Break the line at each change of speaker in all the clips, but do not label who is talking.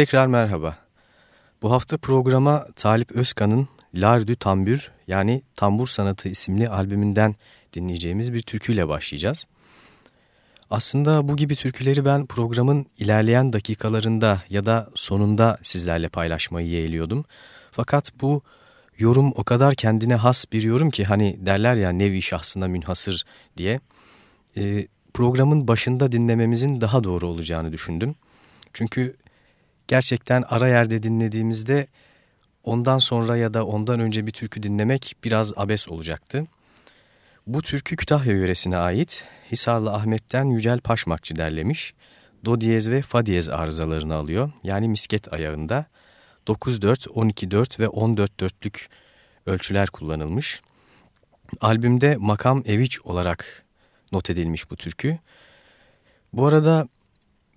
Tekrar merhaba. Bu hafta programa Talip Özkan'ın Lardü Tambür yani Tambur Sanatı isimli albümünden dinleyeceğimiz bir türküyle başlayacağız. Aslında bu gibi türküleri ben programın ilerleyen dakikalarında ya da sonunda sizlerle paylaşmayı yeğliyordum. Fakat bu yorum o kadar kendine has bir yorum ki hani derler ya nevi şahsına münhasır diye. E, programın başında dinlememizin daha doğru olacağını düşündüm. Çünkü gerçekten ara yerde dinlediğimizde ondan sonra ya da ondan önce bir türkü dinlemek biraz abes olacaktı. Bu türkü Kütahya yöresine ait Hisarlı Ahmet'ten Yücel Paşmakçı derlemiş. Do diyez ve fa diyez arızalarını alıyor. Yani misket ayağında 9-4, 12-4 ve 14-4'lük ölçüler kullanılmış. Albümde makam eviç olarak not edilmiş bu türkü. Bu arada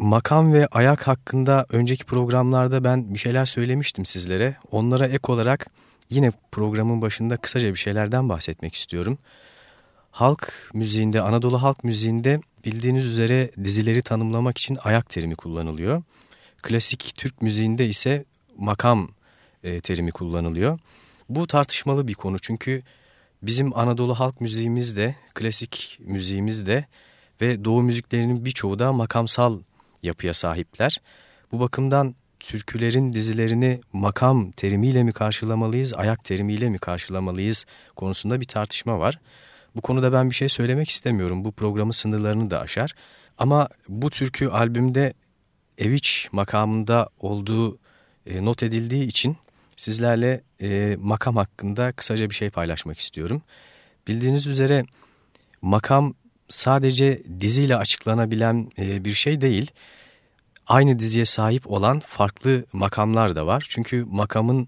makam ve ayak hakkında önceki programlarda ben bir şeyler söylemiştim sizlere. Onlara ek olarak yine programın başında kısaca bir şeylerden bahsetmek istiyorum. Halk müziğinde, Anadolu halk müziğinde bildiğiniz üzere dizileri tanımlamak için ayak terimi kullanılıyor. Klasik Türk müziğinde ise makam e, terimi kullanılıyor. Bu tartışmalı bir konu çünkü bizim Anadolu halk müziğimizde, klasik müziğimizde ve doğu müziklerinin birçoğu da makamsal yapıya sahipler. Bu bakımdan türkülerin dizilerini makam terimiyle mi karşılamalıyız, ayak terimiyle mi karşılamalıyız konusunda bir tartışma var. Bu konuda ben bir şey söylemek istemiyorum. Bu programın sınırlarını da aşar. Ama bu türkü albümde Eviç makamında olduğu e, not edildiği için sizlerle e, makam hakkında kısaca bir şey paylaşmak istiyorum. Bildiğiniz üzere makam sadece diziyle açıklanabilen e, bir şey değil. Aynı diziye sahip olan farklı makamlar da var. Çünkü makamın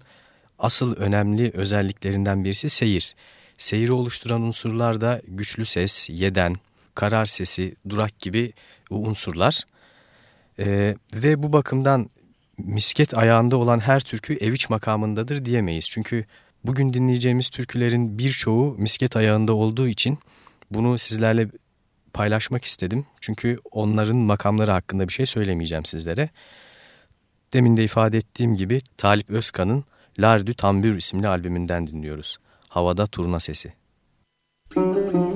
asıl önemli özelliklerinden birisi seyir. Seyri oluşturan unsurlar da güçlü ses, yeden, karar sesi, durak gibi unsurlar. Ee, ve bu bakımdan misket ayağında olan her türkü eviç makamındadır diyemeyiz. Çünkü bugün dinleyeceğimiz türkülerin birçoğu misket ayağında olduğu için bunu sizlerle paylaşmak istedim. Çünkü onların makamları hakkında bir şey söylemeyeceğim sizlere. Demin de ifade ettiğim gibi Talip Özkan'ın Lardü Tambür isimli albümünden dinliyoruz. Havada turna sesi. Müzik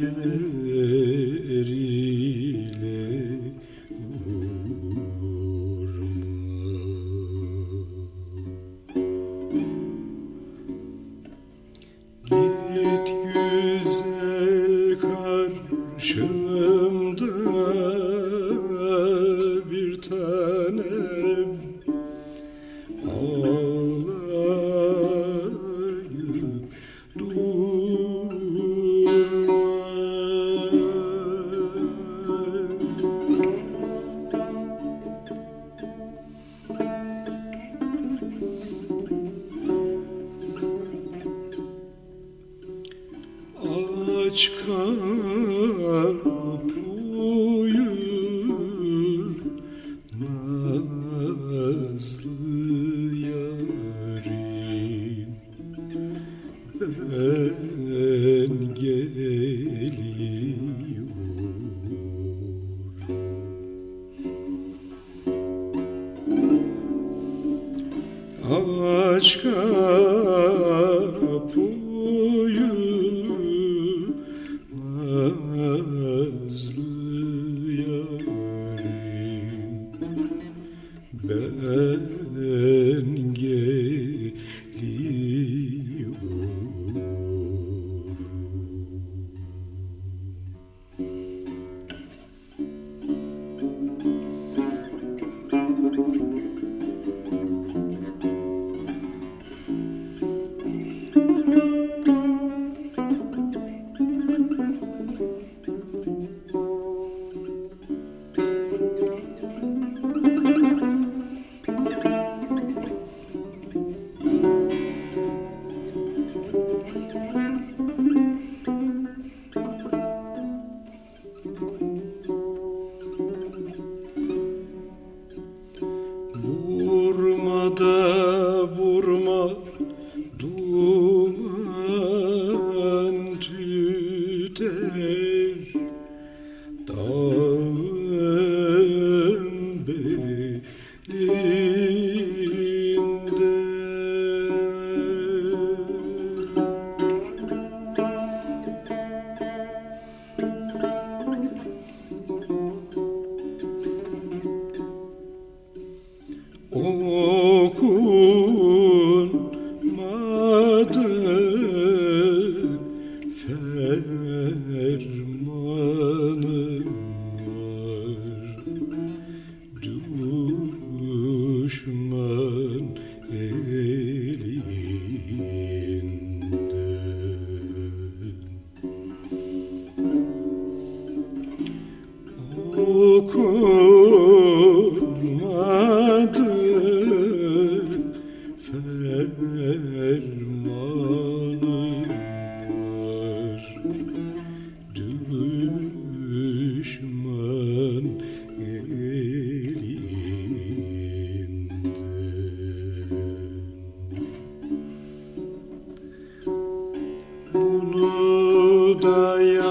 kere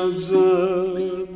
Tambur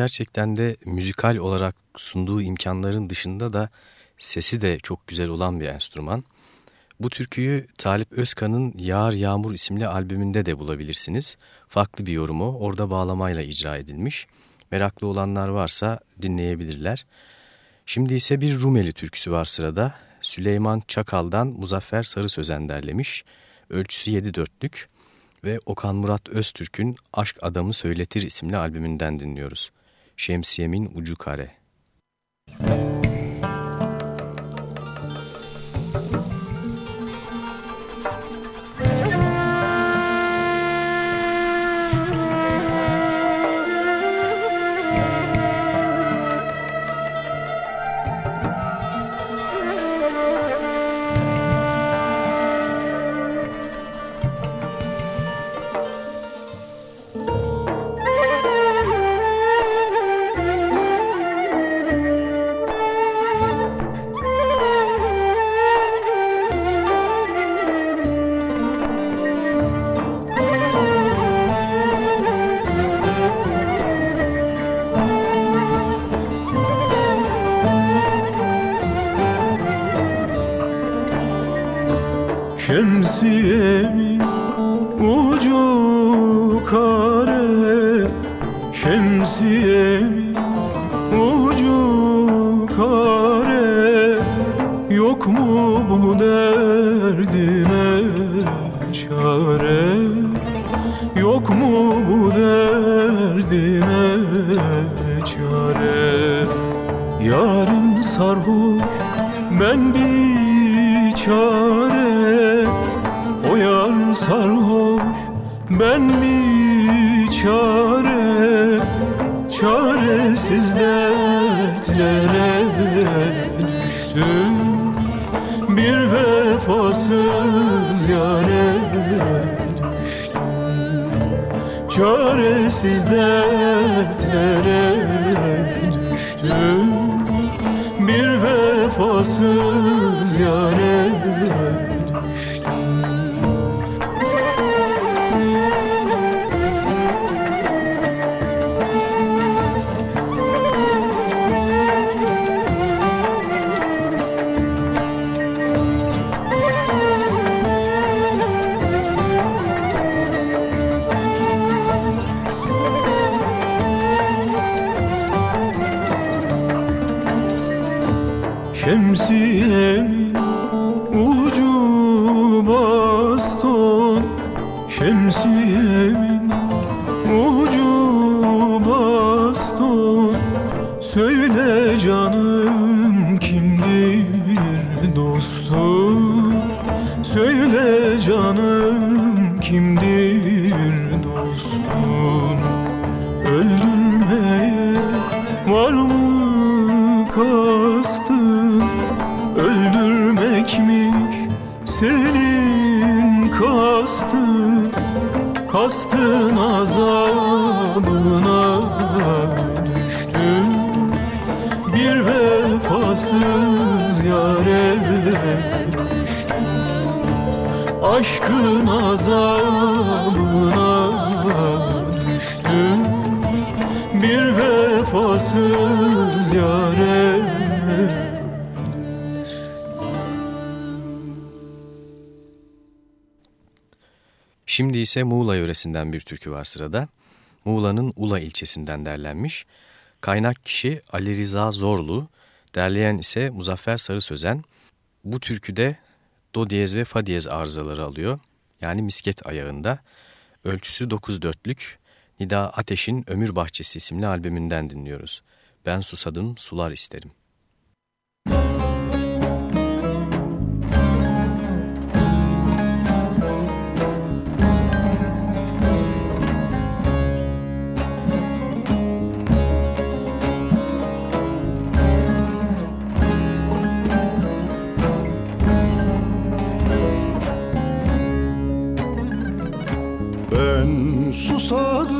gerçekten de müzikal olarak sunduğu imkanların dışında da sesi de çok güzel olan bir enstrüman. Bu türküyü Talip Özkan'ın Yağar Yağmur isimli albümünde de bulabilirsiniz. Farklı bir yorumu orada bağlamayla icra edilmiş. Meraklı olanlar varsa dinleyebilirler. Şimdi ise bir Rumeli türküsü var sırada. Süleyman Çakal'dan Muzaffer Sarı Sözen derlemiş. Ölçüsü 7 dörtlük ve Okan Murat Öztürk'ün Aşk Adamı Söyletir isimli albümünden dinliyoruz. Şemsiyemin Ucu Kare. Müzik
Bir vefasız yare düştüm. Çaresiz dertlere düştüm. Bir vefasız yare Şemsiyemin
Şimdi ise Muğla yöresinden bir türkü var sırada. Muğla'nın Ula ilçesinden derlenmiş. Kaynak kişi Ali Rıza Zorlu, derleyen ise Muzaffer Sarı Sözen. Bu türküde do diyez ve fa diyez arızaları alıyor. Yani misket ayağında. Ölçüsü 9 dörtlük. Nida Ateş'in Ömür Bahçesi isimli albümünden dinliyoruz. Ben susadım, sular isterim. olsa da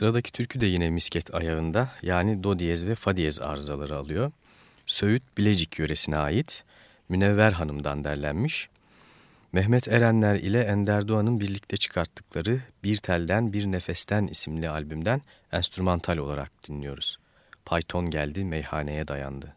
Sıradaki türkü de yine misket ayağında yani do diyez ve fa diyez arızaları alıyor. Söğüt Bilecik yöresine ait Münevver Hanım'dan derlenmiş. Mehmet Erenler ile Ender Doğan'ın birlikte çıkarttıkları Bir Telden Bir Nefesten isimli albümden enstrümantal olarak dinliyoruz. Python geldi meyhaneye dayandı.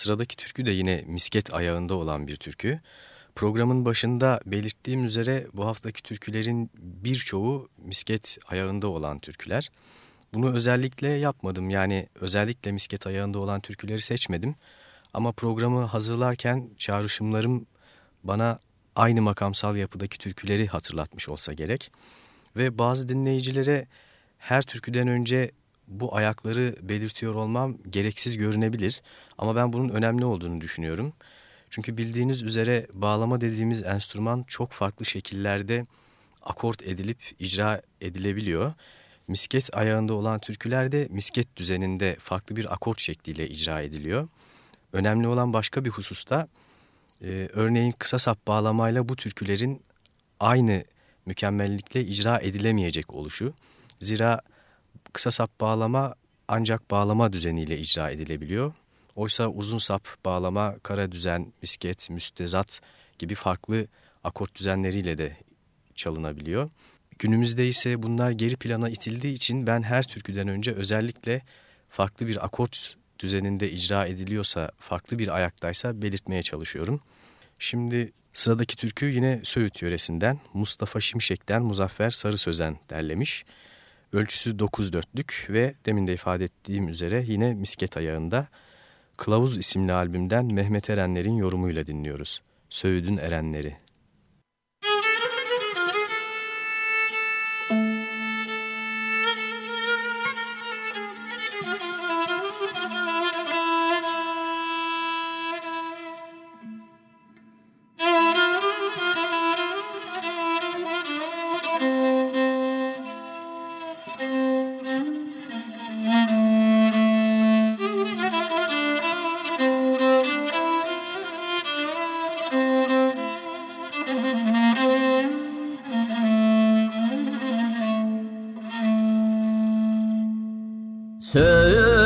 Sıradaki türkü de yine misket ayağında olan bir türkü. Programın başında belirttiğim üzere bu haftaki türkülerin birçoğu misket ayağında olan türküler. Bunu özellikle yapmadım yani özellikle misket ayağında olan türküleri seçmedim. Ama programı hazırlarken çağrışımlarım bana aynı makamsal yapıdaki türküleri hatırlatmış olsa gerek. Ve bazı dinleyicilere her türküden önce bu ayakları belirtiyor olmam gereksiz görünebilir. Ama ben bunun önemli olduğunu düşünüyorum. Çünkü bildiğiniz üzere bağlama dediğimiz enstrüman çok farklı şekillerde akort edilip icra edilebiliyor. Misket ayağında olan türküler de misket düzeninde farklı bir akort şekliyle icra ediliyor. Önemli olan başka bir hususta e, örneğin kısa sap bağlamayla bu türkülerin aynı mükemmellikle icra edilemeyecek oluşu. Zira kısa sap bağlama ancak bağlama düzeniyle icra edilebiliyor. Oysa uzun sap bağlama, kara düzen, misket, müstezat gibi farklı akort düzenleriyle de çalınabiliyor. Günümüzde ise bunlar geri plana itildiği için ben her türküden önce özellikle farklı bir akort düzeninde icra ediliyorsa, farklı bir ayaktaysa belirtmeye çalışıyorum. Şimdi sıradaki türkü yine Söğüt yöresinden Mustafa Şimşek'ten Muzaffer Sarı Sözen derlemiş. Ölçüsü 9 dörtlük ve demin de ifade ettiğim üzere yine misket ayağında Kılavuz isimli albümden Mehmet Erenler'in yorumuyla dinliyoruz. Söğüdün Erenleri.
这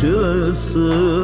Ah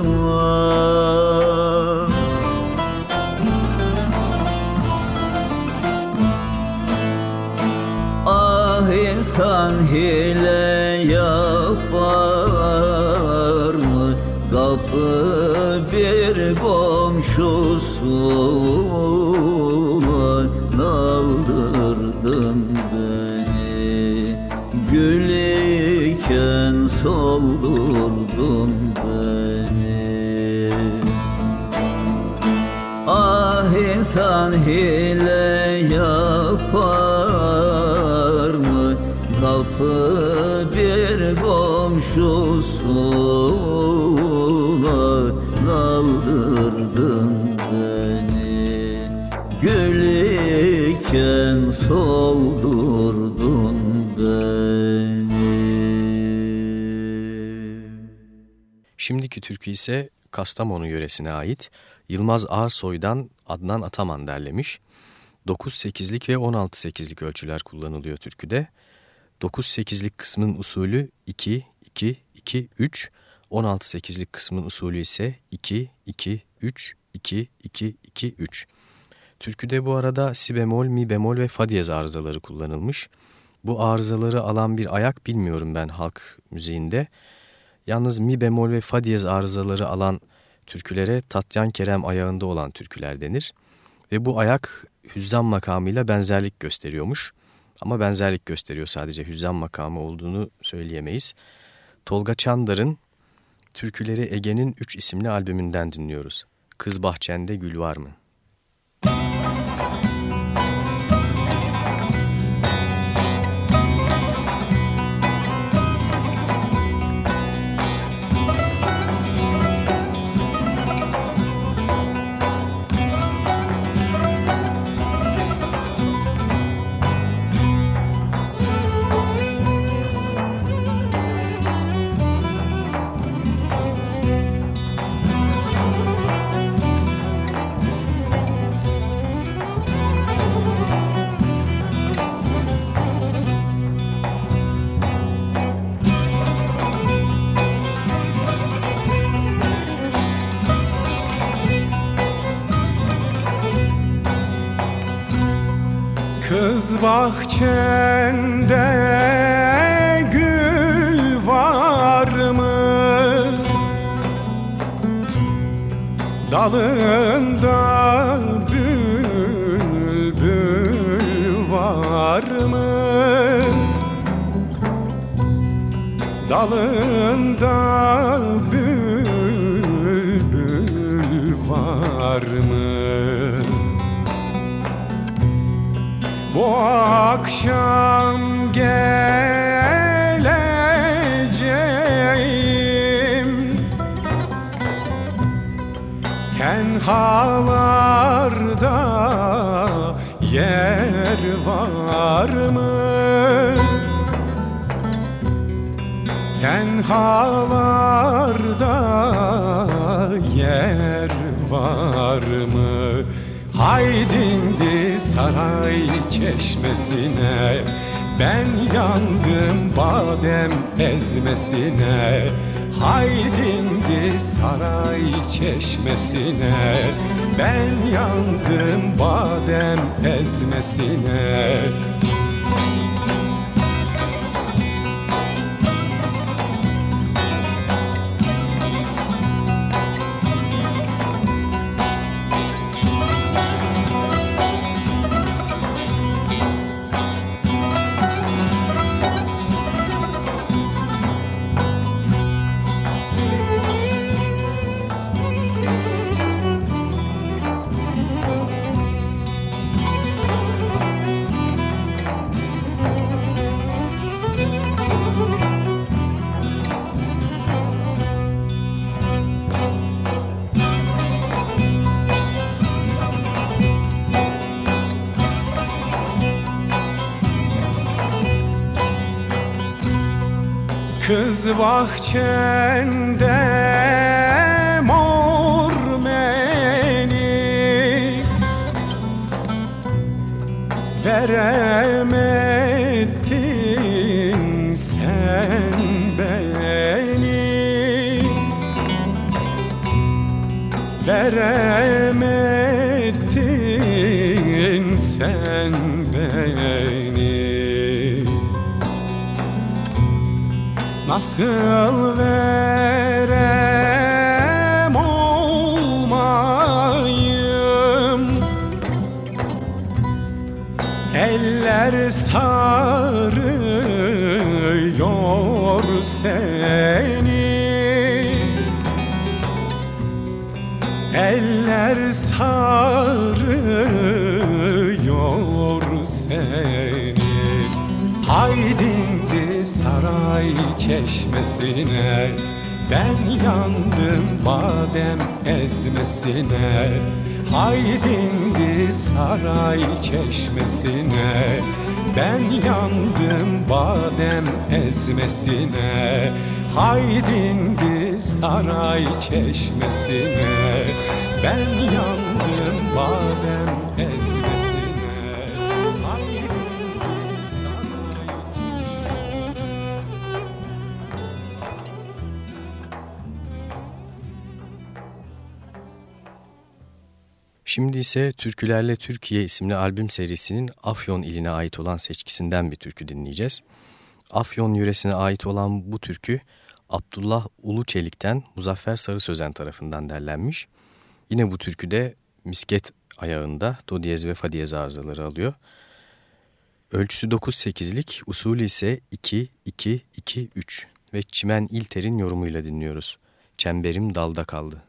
türkü ise Kastamonu yöresine ait Yılmaz Ağarsoy'dan Adnan Ataman derlemiş. 9-8'lik ve 16-8'lik ölçüler kullanılıyor türküde. 9-8'lik kısmın usulü 2-2-2-3, 16-8'lik kısmın usulü ise 2-2-3-2-2-2-3. Türküde bu arada si bemol, mi bemol ve fa diyez arızaları kullanılmış. Bu arızaları alan bir ayak bilmiyorum ben halk müziğinde. Yalnız mi bemol ve fa diyez arızaları alan türkülere Tatyan Kerem ayağında olan türküler denir. Ve bu ayak hüzzam makamıyla benzerlik gösteriyormuş. Ama benzerlik gösteriyor sadece hüzzam makamı olduğunu söyleyemeyiz. Tolga Çandar'ın Türküleri Ege'nin 3 isimli albümünden dinliyoruz. Kız Bahçende Gül Var mı?
Dalında bülbül var mı? Dalında bülbül var mı? Bu akşam Tenhalarda yer var mı? Tenhalarda yer var mı? Haydindi saray çeşmesine Ben yandım badem ezmesine Haydindi saray çeşmesine Ben yandım badem ezmesine Kız bahçende mor meni. Veremedin sen beni. Veremedin Nasıl verem olmayım. Eller sarıyor seni. Eller sarıyor seni. Haydindi saray çeşmesine Ben yandım badem ezmesine. Haydindi saray çeşmesine Ben yandım badem ezmesine. Haydindi saray çeşmesine Ben yandım badem ezmesine
Şimdi ise Türkülerle Türkiye isimli albüm serisinin Afyon iline ait olan seçkisinden bir türkü dinleyeceğiz. Afyon yöresine ait olan bu türkü Abdullah Uluçelik'ten Muzaffer Sarı Sözen tarafından derlenmiş. Yine bu türküde misket ayağında do diyez ve fa diyez arızaları alıyor. Ölçüsü 9-8'lik, usulü ise 2-2-2-3 ve Çimen İlter'in yorumuyla dinliyoruz. Çemberim dalda kaldı.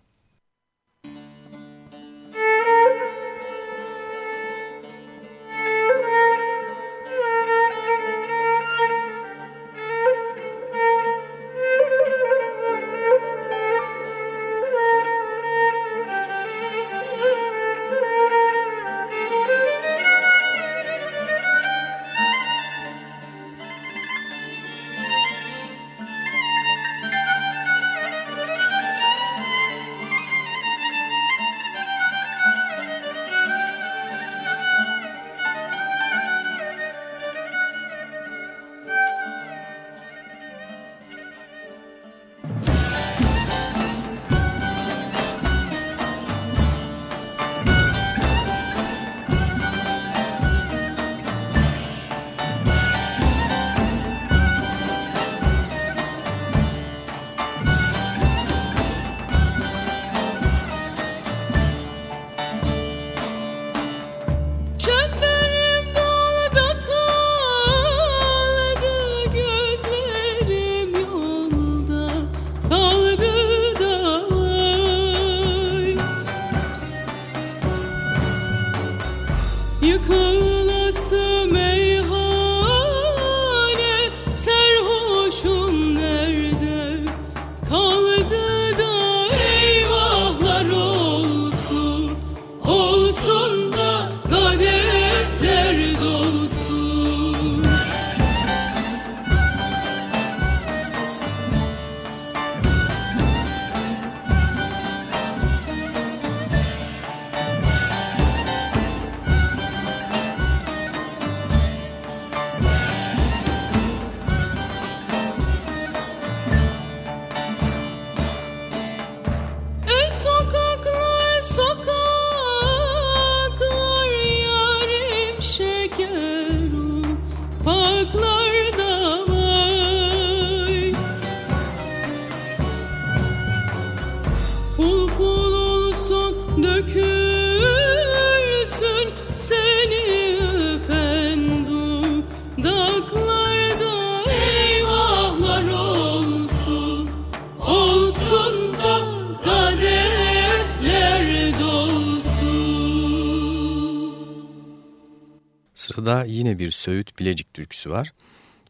Yine bir Söğüt Bilecik türküsü var.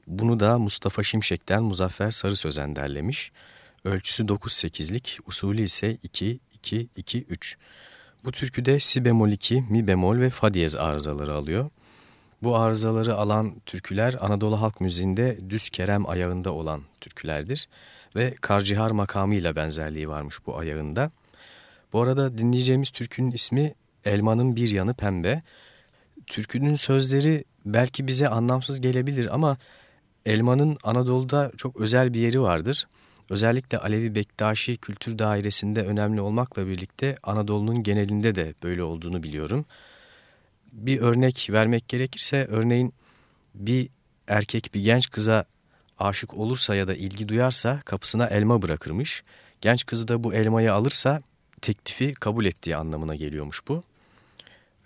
Bunu da Mustafa Şimşek'ten Muzaffer Sarı Sözen derlemiş. Ölçüsü 9-8'lik, usulü ise 2-2-2-3. Bu türküde si bemol 2, mi bemol ve fa diyez arızaları alıyor. Bu arızaları alan türküler Anadolu halk müziğinde düz kerem ayağında olan türkülerdir. Ve karcihar makamıyla benzerliği varmış bu ayağında. Bu arada dinleyeceğimiz türkünün ismi Elmanın Bir Yanı Pembe. Türkünün sözleri belki bize anlamsız gelebilir ama elmanın Anadolu'da çok özel bir yeri vardır. Özellikle Alevi Bektaşi kültür dairesinde önemli olmakla birlikte Anadolu'nun genelinde de böyle olduğunu biliyorum. Bir örnek vermek gerekirse örneğin bir erkek bir genç kıza aşık olursa ya da ilgi duyarsa kapısına elma bırakırmış. Genç kızı da bu elmayı alırsa teklifi kabul ettiği anlamına geliyormuş bu.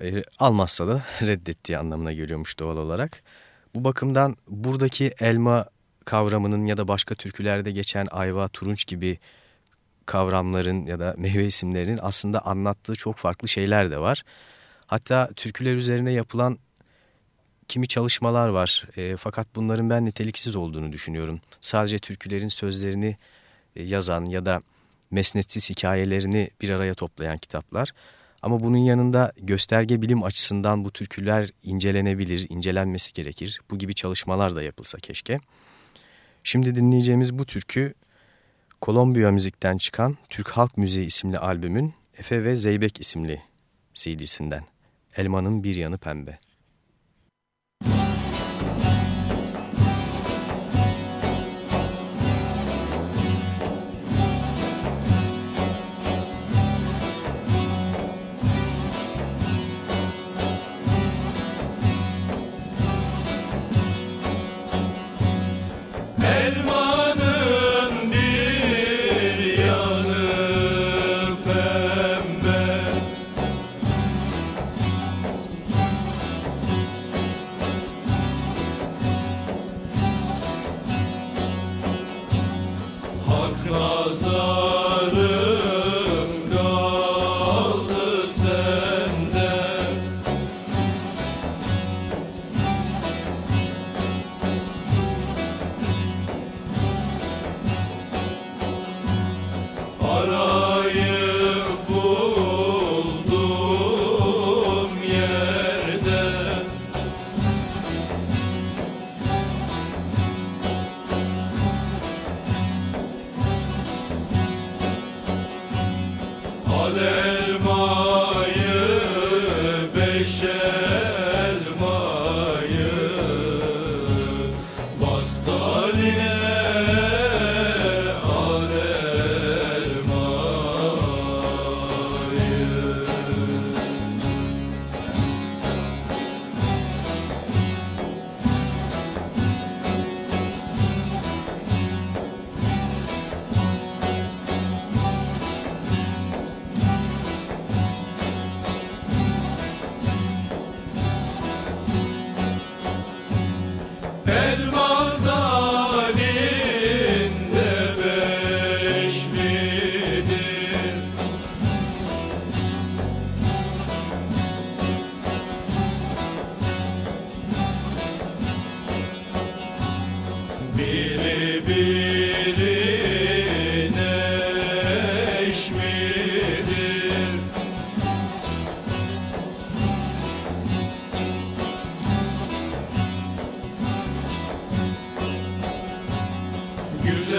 E, almazsa da reddettiği anlamına geliyormuş doğal olarak. Bu bakımdan buradaki elma kavramının ya da başka türkülerde geçen ayva, turunç gibi
kavramların ya da meyve isimlerinin aslında anlattığı çok farklı şeyler de var. Hatta türküler üzerine yapılan kimi çalışmalar var. E, fakat bunların ben niteliksiz olduğunu düşünüyorum. Sadece türkülerin sözlerini e, yazan ya da mesnetsiz hikayelerini bir araya toplayan kitaplar. Ama bunun yanında gösterge bilim açısından bu türküler incelenebilir, incelenmesi gerekir. Bu gibi çalışmalar da yapılsa keşke. Şimdi dinleyeceğimiz bu türkü Kolombiya Müzik'ten çıkan Türk Halk Müziği isimli albümün Efe ve Zeybek isimli CD'sinden. Elmanın bir yanı pembe.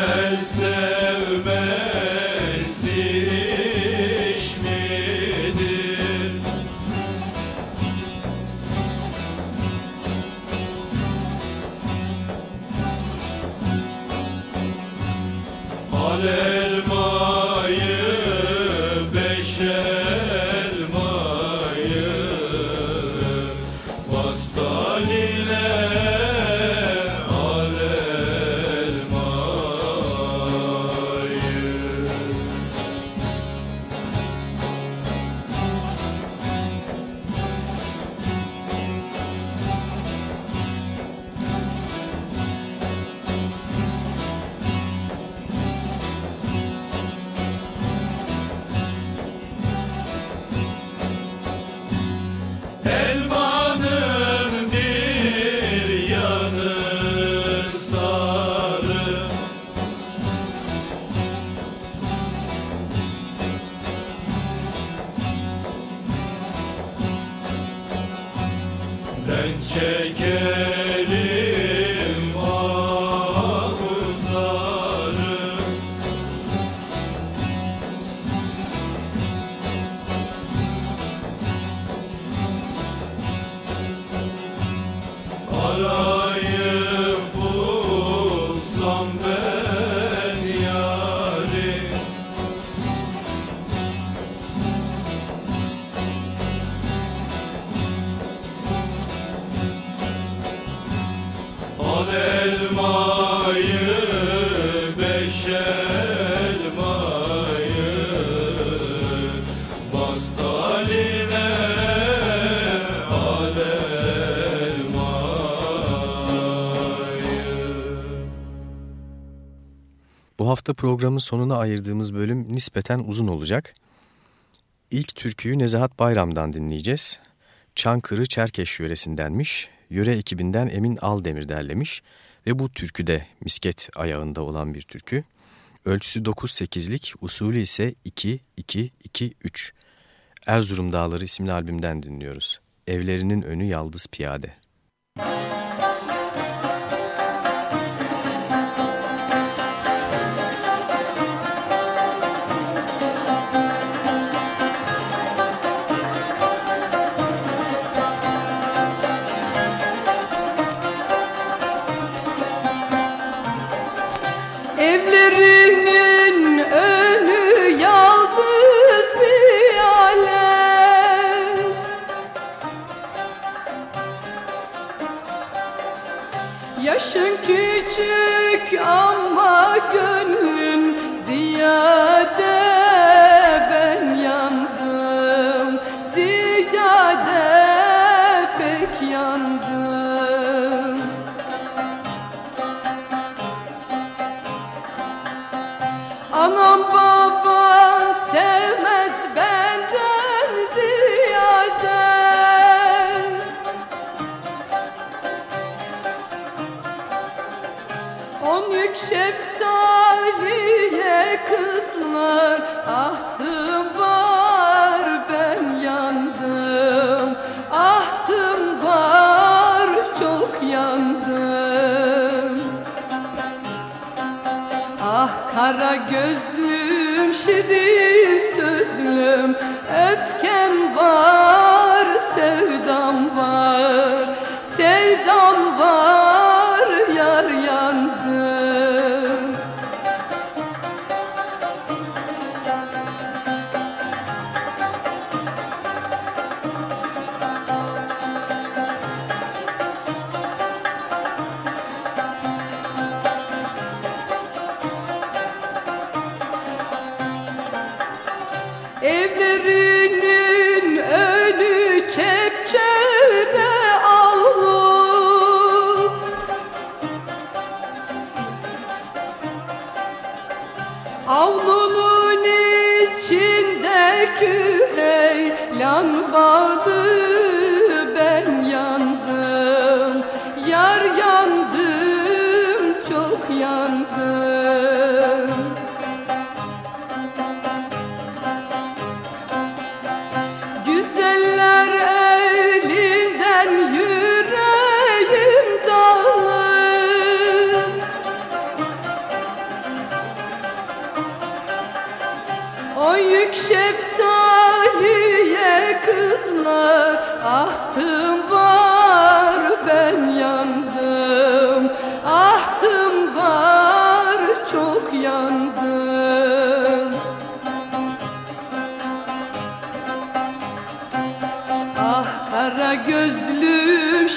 güzel sevmek Bu hafta programın sonuna ayırdığımız bölüm nispeten uzun olacak. İlk türküyü Nezahat Bayram'dan dinleyeceğiz. Çankırı Çerkeş yöresindenmiş, yöre ekibinden Emin Aldemir derlemiş ve bu türkü de misket ayağında olan bir türkü. Ölçüsü 9-8'lik, usulü ise 2-2-2-3. Erzurum Dağları isimli albümden dinliyoruz. Evlerinin önü yaldız piyade.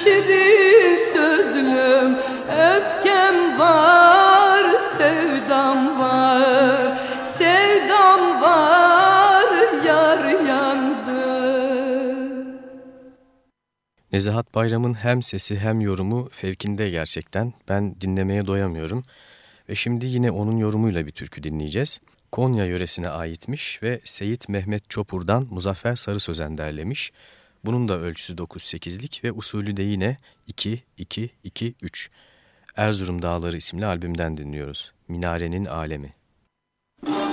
Şirin sözlüm Öfkem var sevdam var Sevdam var yar yandı
Nezahat Bayram'ın hem sesi hem yorumu fevkinde gerçekten. Ben dinlemeye doyamıyorum. Ve şimdi yine onun yorumuyla bir türkü dinleyeceğiz. Konya yöresine aitmiş ve Seyit Mehmet Çopur'dan Muzaffer Sarı Sözen derlemiş. Bunun da ölçüsü 9-8'lik ve usulü de yine 2-2-2-3. Erzurum Dağları isimli albümden dinliyoruz. Minarenin Alemi.
Minarenin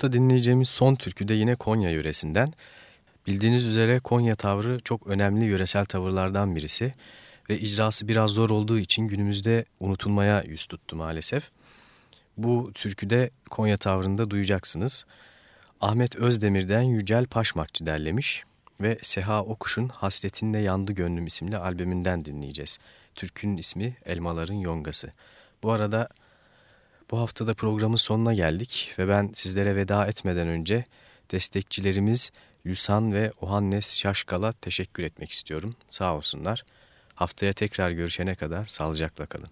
hafta dinleyeceğimiz son türkü de yine Konya yöresinden. Bildiğiniz üzere Konya tavrı çok önemli yöresel tavırlardan birisi ve icrası biraz zor olduğu için günümüzde unutulmaya yüz tuttu maalesef. Bu türküde Konya tavrında duyacaksınız. Ahmet Özdemir'den Yücel Paşmakçı derlemiş ve Seha Okuş'un Hasretinle Yandı Gönlüm isimli albümünden dinleyeceğiz. Türkünün ismi Elmaların Yongası. Bu arada bu haftada programın sonuna geldik ve ben sizlere veda etmeden önce destekçilerimiz Lüsan ve Ohannes Şaşkal'a teşekkür etmek istiyorum. Sağ olsunlar. Haftaya tekrar görüşene kadar sağlıcakla kalın.